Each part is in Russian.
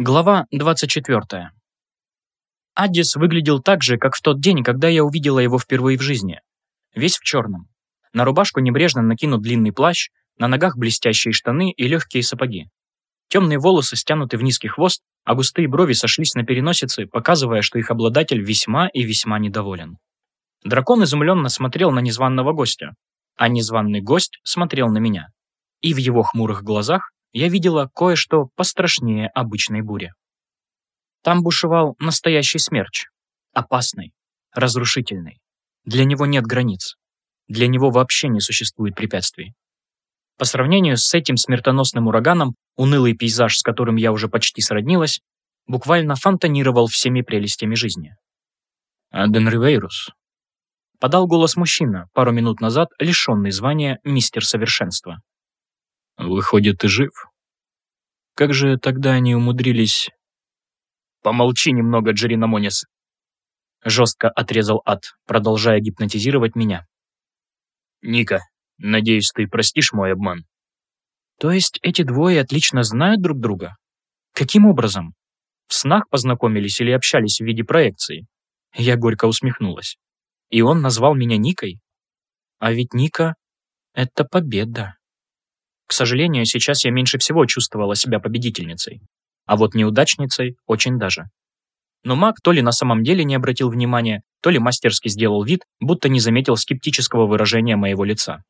Глава 24. Аддис выглядел так же, как в тот день, когда я увидела его впервые в жизни. Весь в черном. На рубашку небрежно накинут длинный плащ, на ногах блестящие штаны и легкие сапоги. Темные волосы стянуты в низкий хвост, а густые брови сошлись на переносице, показывая, что их обладатель весьма и весьма недоволен. Дракон изумленно смотрел на незваного гостя, а незваный гость смотрел на меня. И в его хмурых глазах я видела кое-что пострашнее обычной бури. Там бушевал настоящий смерч. Опасный, разрушительный. Для него нет границ. Для него вообще не существует препятствий. По сравнению с этим смертоносным ураганом, унылый пейзаж, с которым я уже почти сроднилась, буквально фонтанировал всеми прелестями жизни. «Аден Ривейрус», — подал голос мужчина, пару минут назад лишенный звания мистер совершенства. Выходит, ты жив? Как же тогда они умудрились... Помолчи немного, Джеринамонис. Жестко отрезал ад, продолжая гипнотизировать меня. Ника, надеюсь, ты простишь мой обман. То есть эти двое отлично знают друг друга? Каким образом? В снах познакомились или общались в виде проекции? Я горько усмехнулась. И он назвал меня Никой? А ведь Ника — это победа. К сожалению, сейчас я меньше всего чувствовала себя победительницей. А вот неудачницей очень даже. Но маг то ли на самом деле не обратил внимания, то ли мастерски сделал вид, будто не заметил скептического выражения моего лица.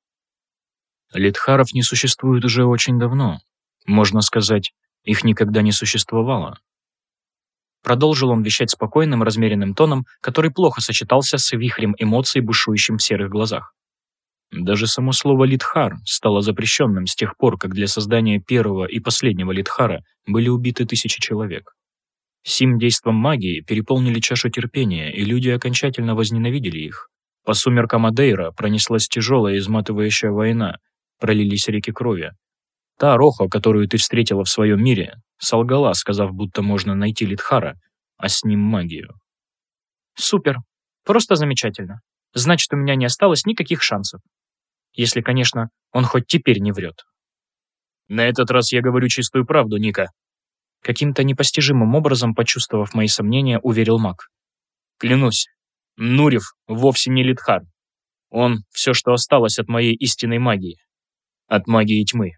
Литхаров не существует уже очень давно. Можно сказать, их никогда не существовало. Продолжил он вещать спокойным, размеренным тоном, который плохо сочетался с вихрем эмоций, бушующим в серых глазах. Даже само слово «литхар» стало запрещенным с тех пор, как для создания первого и последнего литхара были убиты тысячи человек. Сим действом магии переполнили чашу терпения, и люди окончательно возненавидели их. По сумеркам Адейра пронеслась тяжелая изматывающая война, пролились реки крови. Та Роха, которую ты встретила в своем мире, солгала, сказав, будто можно найти Литхара, а с ним магию. Супер. Просто замечательно. Значит, у меня не осталось никаких шансов. Если, конечно, он хоть теперь не врет. На этот раз я говорю чистую правду, Ника. Каким-то непостижимым образом, почувствовав мои сомнения, уверил маг. Клянусь, Нурев вовсе не Литхар. Он — все, что осталось от моей истинной магии. От магии тьмы.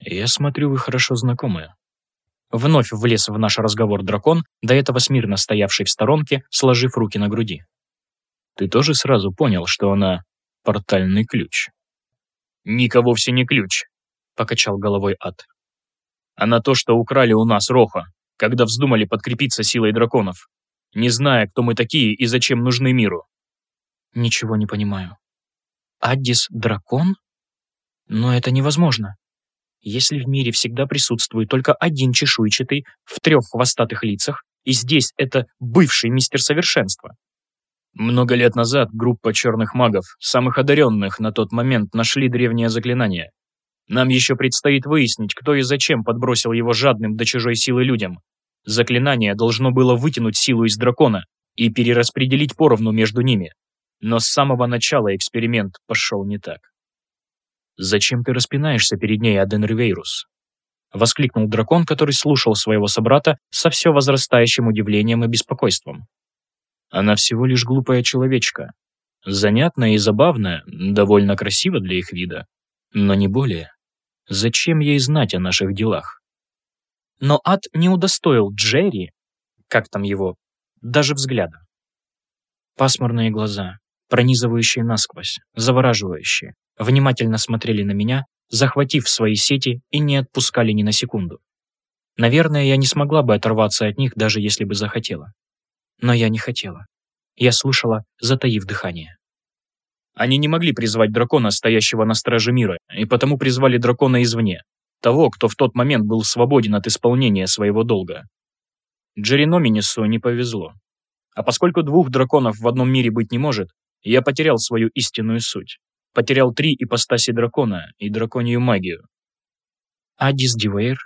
Я смотрю, вы хорошо знакомы. Вновь влез в наш разговор дракон, до этого смирно стоявший в сторонке, сложив руки на груди. Ты тоже сразу понял, что она портальный ключ. «Ника вовсе не ключ», — покачал головой ад. «А на то, что украли у нас Роха, когда вздумали подкрепиться силой драконов, не зная, кто мы такие и зачем нужны миру». «Ничего не понимаю. Аддис — дракон? Но это невозможно. Если в мире всегда присутствует только один чешуйчатый в трех хвостатых лицах, и здесь это бывший мистер совершенства, много лет назад группа черных магов, самых одаренных на тот момент, нашли древнее заклинание. Нам еще предстоит выяснить, кто и зачем подбросил его жадным до чужой силы людям. Заклинание должно было вытянуть силу из дракона и перераспределить поровну между ними. Но с самого начала эксперимент пошел не так. «Зачем ты распинаешься перед ней, Аден Ривейрус?» Воскликнул дракон, который слушал своего собрата со все возрастающим удивлением и беспокойством. Она всего лишь глупая человечка. Занятная и забавная, довольно красиво для их вида. Но не более. Зачем ей знать о наших делах? Но ад не удостоил Джерри, как там его, даже взгляда. Пасмурные глаза, пронизывающие насквозь, завораживающие, внимательно смотрели на меня, захватив свои сети и не отпускали ни на секунду. Наверное, я не смогла бы оторваться от них, даже если бы захотела. Но я не хотела. Я слушала, затаив дыхание. Они не могли призвать дракона, стоящего на страже мира, и потому призвали дракона извне, того, кто в тот момент был свободен от исполнения своего долга. Джериноминису не повезло. А поскольку двух драконов в одном мире быть не может, я потерял свою истинную суть. Потерял три ипостаси дракона и драконью магию. Адис Дивейр,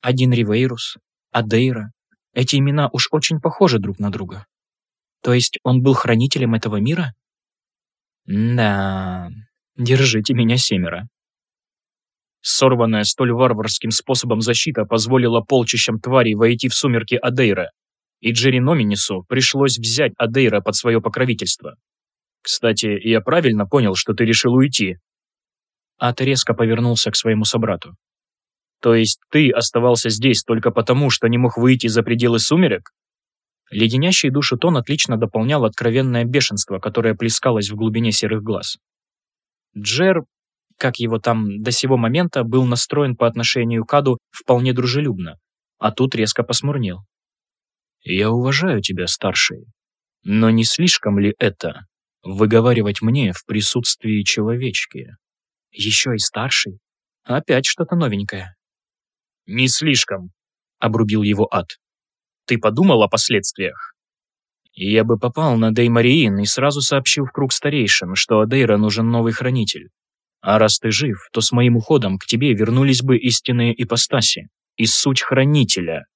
Один Ривейрус, Адейра, эти имена уж очень похожи друг на друга. То есть он был хранителем этого мира? Да, держите меня семеро. Сорванная столь варварским способом защита позволила полчищам тварей войти в сумерки Адейра, и Джерри Номинису пришлось взять Адейра под свое покровительство. «Кстати, я правильно понял, что ты решил уйти?» Ат резко повернулся к своему собрату. «То есть ты оставался здесь только потому, что не мог выйти за пределы сумерек?» Леденящий душу тон отлично дополнял откровенное бешенство, которое плескалось в глубине серых глаз. Джер, как его там до сего момента, был настроен по отношению к Аду вполне дружелюбно, а тут резко посмурнел. «Я уважаю тебя, старший, но не слишком ли это выговаривать мне в присутствии человечки?» Еще и старший. Опять что-то новенькое. «Не слишком», — обрубил его ад. «Ты подумал о последствиях?» Я бы попал на Деймариин и сразу сообщил в круг старейшин, что Адейра нужен новый хранитель. А раз ты жив, то с моим уходом к тебе вернулись бы истинные ипостаси и суть хранителя.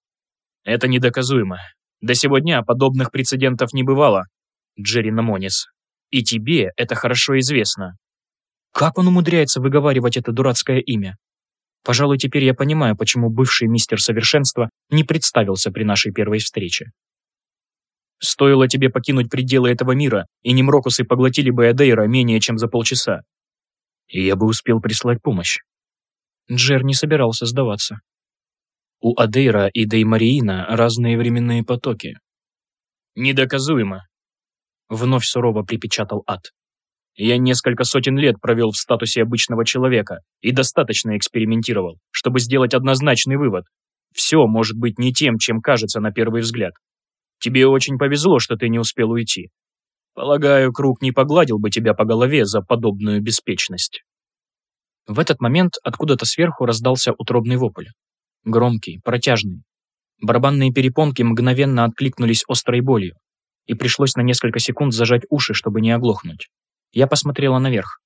Это недоказуемо. До сегодня подобных прецедентов не бывало, Джерри Намонис. И тебе это хорошо известно. Как он умудряется выговаривать это дурацкое имя? Пожалуй, теперь я понимаю, почему бывший мистер совершенства не представился при нашей первой встрече. Стоило тебе покинуть пределы этого мира, и Немрокусы поглотили бы Эдейра менее чем за полчаса. И я бы успел прислать помощь. Джер не собирался сдаваться. У Адейра и Деймариина разные временные потоки. «Недоказуемо», — вновь сурово припечатал Ад. Я несколько сотен лет провел в статусе обычного человека и достаточно экспериментировал, чтобы сделать однозначный вывод. Все может быть не тем, чем кажется на первый взгляд. Тебе очень повезло, что ты не успел уйти. Полагаю, круг не погладил бы тебя по голове за подобную беспечность. В этот момент откуда-то сверху раздался утробный вопль. Громкий, протяжный. Барабанные перепонки мгновенно откликнулись острой болью, и пришлось на несколько секунд зажать уши, чтобы не оглохнуть. Я посмотрела наверх.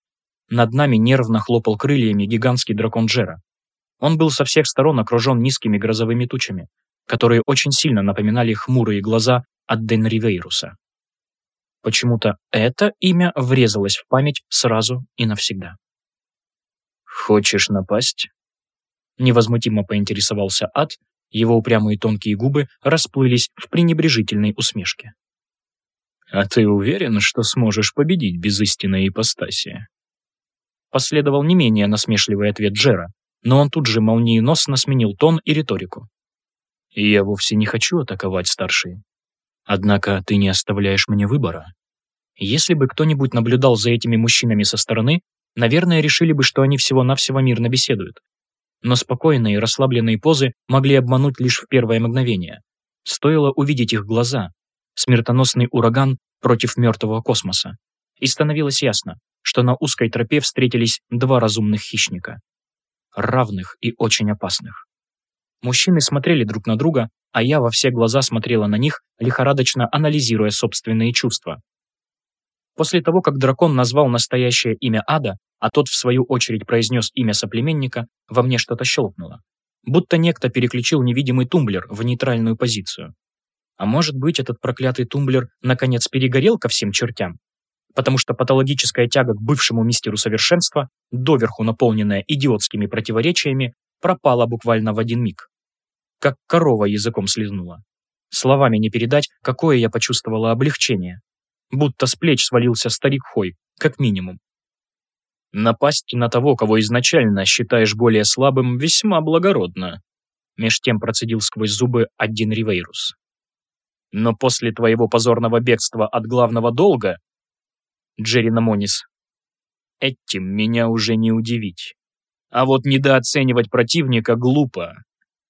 Над нами нервно хлопал крыльями гигантский дракон Джера. Он был со всех сторон окружен низкими грозовыми тучами, которые очень сильно напоминали хмурые глаза от Денривейруса. Почему-то это имя врезалось в память сразу и навсегда. «Хочешь напасть?» Невозмутимо поинтересовался ад, его упрямые тонкие губы расплылись в пренебрежительной усмешке. «А ты уверен, что сможешь победить без истинной ипостаси?» Последовал не менее насмешливый ответ Джера, но он тут же молниеносно сменил тон и риторику. «Я вовсе не хочу атаковать старшие. Однако ты не оставляешь мне выбора. Если бы кто-нибудь наблюдал за этими мужчинами со стороны, наверное, решили бы, что они всего-навсего мирно беседуют. Но спокойные и расслабленные позы могли обмануть лишь в первое мгновение. Стоило увидеть их глаза, смертоносный ураган против мертвого космоса. И становилось ясно, что на узкой тропе встретились два разумных хищника. Равных и очень опасных. Мужчины смотрели друг на друга, а я во все глаза смотрела на них, лихорадочно анализируя собственные чувства. После того, как дракон назвал настоящее имя Ада, а тот в свою очередь произнес имя соплеменника, во мне что-то щелкнуло. Будто некто переключил невидимый тумблер в нейтральную позицию. А может быть, этот проклятый тумблер наконец перегорел ко всем чертям? Потому что патологическая тяга к бывшему мистеру совершенства, доверху наполненная идиотскими противоречиями, пропала буквально в один миг. Как корова языком слезнула. Словами не передать, какое я почувствовала облегчение. Будто с плеч свалился старик Хой, как минимум. Напасть на того, кого изначально считаешь более слабым, весьма благородно. Меж тем процедил сквозь зубы один Ривейрус. Но после твоего позорного бегства от главного долга, Джерри Намонис, этим меня уже не удивить. А вот недооценивать противника глупо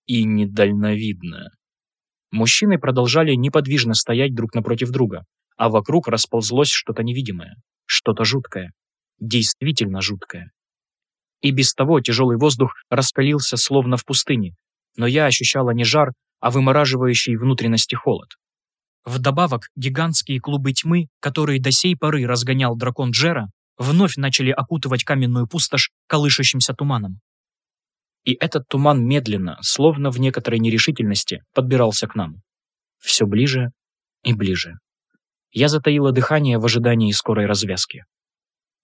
и недальновидно. Мужчины продолжали неподвижно стоять друг напротив друга, а вокруг расползлось что-то невидимое, что-то жуткое, действительно жуткое. И без того тяжелый воздух раскалился словно в пустыне, но я ощущала не жар, а вымораживающий внутренности холод. Вдобавок, гигантские клубы тьмы, которые до сей поры разгонял дракон Джера, вновь начали окутывать каменную пустошь колышущимся туманом. И этот туман медленно, словно в некоторой нерешительности, подбирался к нам. Все ближе и ближе. Я затаила дыхание в ожидании скорой развязки.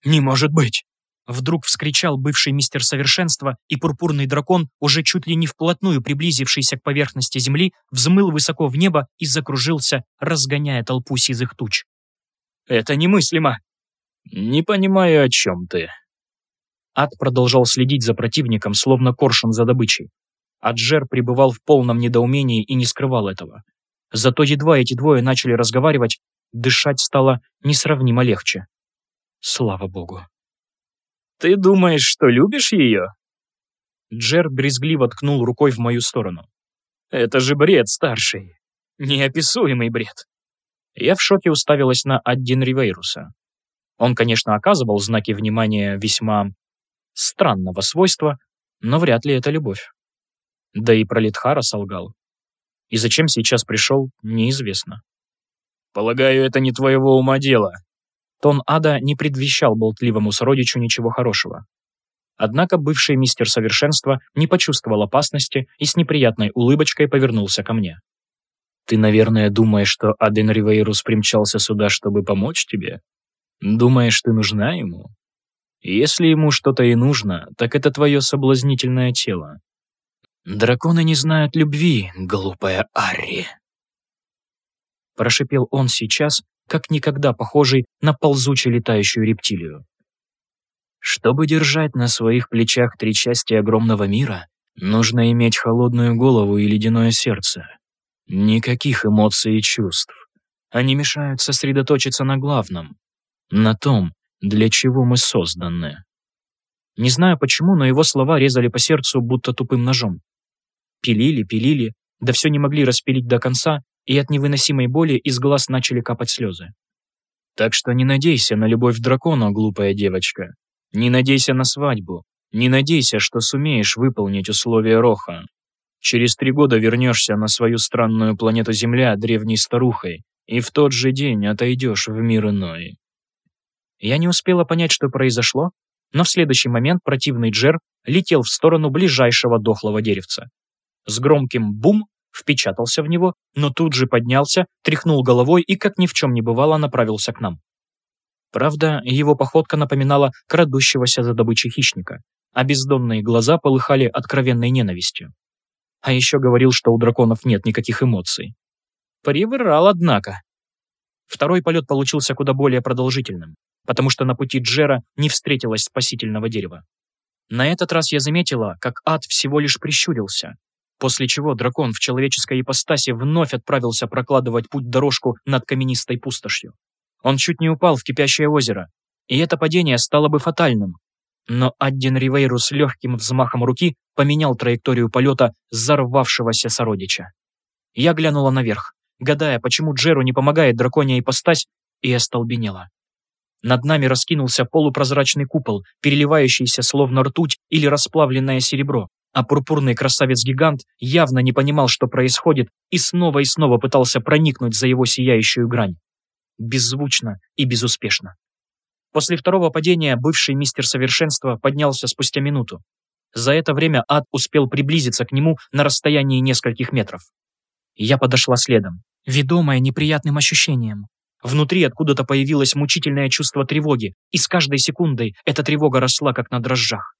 «Не может быть!» — Вдруг вскричал бывший мистер совершенства, и пурпурный дракон, уже чуть ли не вплотную приблизившийся к поверхности земли, взмыл высоко в небо и закружился, разгоняя толпу сизых туч. «Это немыслимо!» «Не понимаю, о чем ты». Ад продолжал следить за противником, словно коршун за добычей. Аджер пребывал в полном недоумении и не скрывал этого. Зато едва эти двое начали разговаривать, дышать стало несравнимо легче. Слава богу. «Ты думаешь, что любишь ее?» Джер брезгливо ткнул рукой в мою сторону. «Это же бред, старший. Неописуемый бред». Я в шоке уставилась на Аддин Ривейруса. Он, конечно, оказывал знаки внимания весьма странного свойства, но вряд ли это любовь. Да и про Литхара солгал. И зачем сейчас пришел, неизвестно. «Полагаю, это не твоего ума дело», Тон ада не предвещал болтливому сородичу ничего хорошего. Однако бывший мистер совершенства не почувствовал опасности и с неприятной улыбочкой повернулся ко мне. «Ты, наверное, думаешь, что Аден Ривейрус примчался сюда, чтобы помочь тебе? Думаешь, ты нужна ему? Если ему что-то и нужно, так это твое соблазнительное тело. Драконы не знают любви, глупая Арри!» Прошипел он сейчас, как никогда похожий на ползучую летающую рептилию. Чтобы держать на своих плечах три части огромного мира, нужно иметь холодную голову и ледяное сердце. Никаких эмоций и чувств. Они мешают сосредоточиться на главном, на том, для чего мы созданы. Не знаю почему, но его слова резали по сердцу, будто тупым ножом. Пилили, пилили, да все не могли распилить до конца, и от невыносимой боли из глаз начали капать слезы. Так что не надейся на любовь дракона, глупая девочка. Не надейся на свадьбу. Не надейся, что сумеешь выполнить условия Роха. Через три года вернешься на свою странную планету Земля древней старухой, и в тот же день отойдешь в мир иной. Я не успела понять, что произошло, но в следующий момент противный Джер летел в сторону ближайшего дохлого деревца. С громким «бум» впечатался в него, но тут же поднялся, тряхнул головой и, как ни в чем не бывало, направился к нам. Правда, его походка напоминала крадущегося за добычей хищника, а бездонные глаза полыхали откровенной ненавистью. А еще говорил, что у драконов нет никаких эмоций. Приврал, однако. Второй полет получился куда более продолжительным, потому что на пути Джера не встретилось спасительного дерева. На этот раз я заметила, как ад всего лишь прищурился, После чего дракон в человеческой ипостаси вновь отправился прокладывать путь-дорожку над каменистой пустошью. Он чуть не упал в кипящее озеро, и это падение стало бы фатальным. Но Аддин Ривейру с легким взмахом руки поменял траекторию полета взорвавшегося сородича. Я глянула наверх, гадая, почему Джеру не помогает драконья ипостась, и остолбенела. Над нами раскинулся полупрозрачный купол, переливающийся словно ртуть или расплавленное серебро а пурпурный красавец-гигант явно не понимал, что происходит, и снова и снова пытался проникнуть за его сияющую грань. Беззвучно и безуспешно. После второго падения бывший мистер совершенства поднялся спустя минуту. За это время ад успел приблизиться к нему на расстоянии нескольких метров. Я подошла следом, ведомая неприятным ощущением. Внутри откуда-то появилось мучительное чувство тревоги, и с каждой секундой эта тревога росла как на дрожжах.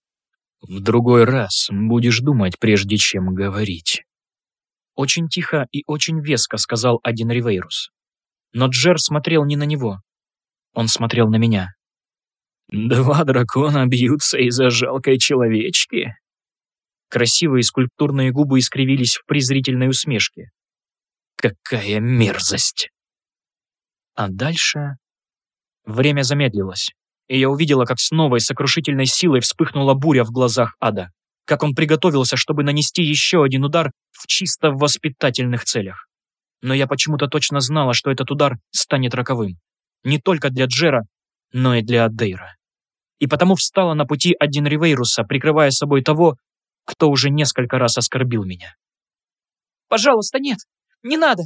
В другой раз будешь думать, прежде чем говорить. Очень тихо и очень веско сказал один Ривейрус. Но Джер смотрел не на него. Он смотрел на меня. «Два дракона бьются из-за жалкой человечки?» Красивые скульптурные губы искривились в презрительной усмешке. «Какая мерзость!» А дальше... Время замедлилось и я увидела, как с новой сокрушительной силой вспыхнула буря в глазах ада, как он приготовился, чтобы нанести еще один удар в чисто воспитательных целях. Но я почему-то точно знала, что этот удар станет роковым. Не только для Джера, но и для Адейра. И потому встала на пути один Ривейруса, прикрывая собой того, кто уже несколько раз оскорбил меня. «Пожалуйста, нет! Не надо!»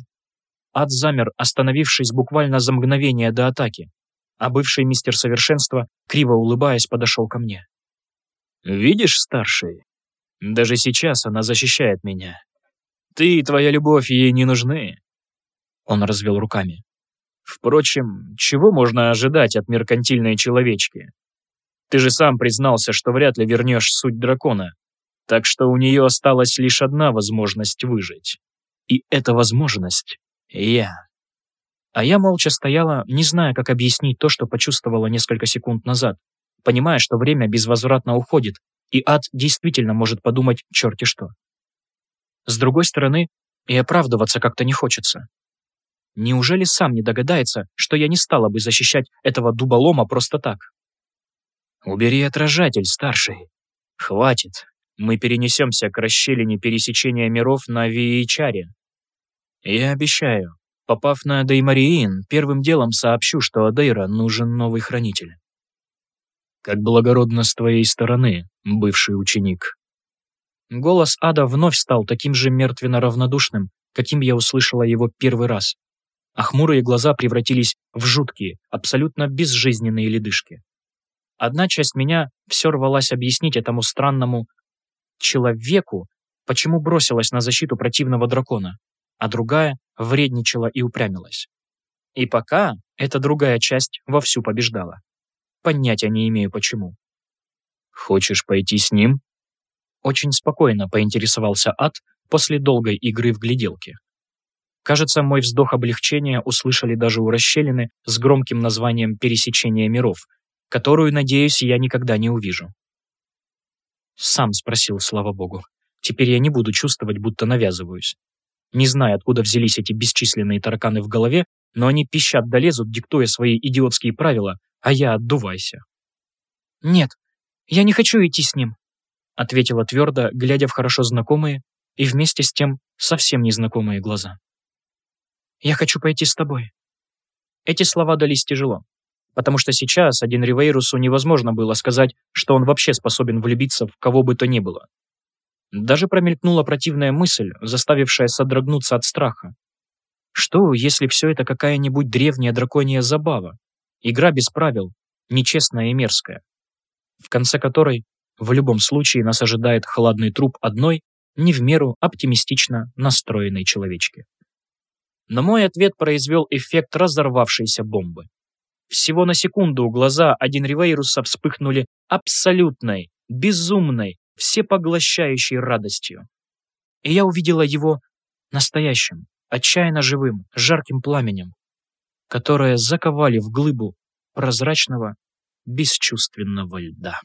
Ад замер, остановившись буквально за мгновение до атаки, а бывший мистер совершенства, криво улыбаясь, подошел ко мне. «Видишь, старший, даже сейчас она защищает меня. Ты и твоя любовь ей не нужны». Он развел руками. «Впрочем, чего можно ожидать от меркантильной человечки? Ты же сам признался, что вряд ли вернешь суть дракона. Так что у нее осталась лишь одна возможность выжить. И эта возможность — я. А я молча стояла, не зная, как объяснить то, что почувствовала несколько секунд назад, понимая, что время безвозвратно уходит, и ад действительно может подумать черти что. С другой стороны, и оправдываться как-то не хочется. Неужели сам не догадается, что я не стала бы защищать этого дуболома просто так? Убери отражатель, старший. Хватит. Мы перенесемся к расщелине пересечения миров на Виичаре. Я обещаю, попав на Деймариин, первым делом сообщу, что Адейра нужен новый хранитель. Как благородно с твоей стороны, бывший ученик. Голос ада вновь стал таким же мертвенно-равнодушным, каким я услышала его первый раз, а хмурые глаза превратились в жуткие, абсолютно безжизненные ледышки. Одна часть меня все рвалась объяснить этому странному человеку, почему бросилась на защиту противного дракона, а другая вредничала и упрямилась. И пока эта другая часть вовсю побеждала. Понятия не имею почему. «Хочешь пойти с ним?» Очень спокойно поинтересовался Ад после долгой игры в гляделки. Кажется, мой вздох облегчения услышали даже у расщелины с громким названием «Пересечение миров», которую, надеюсь, я никогда не увижу. Сам спросил, слава богу. Теперь я не буду чувствовать, будто навязываюсь. Не знаю, откуда взялись эти бесчисленные тараканы в голове, но они пищат долезут, диктуя свои идиотские правила, а я отдувайся. «Нет, я не хочу идти с ним», ответила твердо, глядя в хорошо знакомые и вместе с тем совсем незнакомые глаза. Я хочу пойти с тобой». Эти слова дались тяжело, потому что сейчас один Ривейрусу невозможно было сказать, что он вообще способен влюбиться в кого бы то ни было. Даже промелькнула противная мысль, заставившая содрогнуться от страха. Что, если все это какая-нибудь древняя драконья забава? Игра без правил, нечестная и мерзкая, в конце которой в любом случае нас ожидает хладный труп одной, не в меру оптимистично настроенной человечки но мой ответ произвел эффект разорвавшейся бомбы. Всего на секунду глаза один Ривейруса вспыхнули абсолютной, безумной, всепоглощающей радостью. И я увидела его настоящим, отчаянно живым, жарким пламенем, которое заковали в глыбу прозрачного, бесчувственного льда.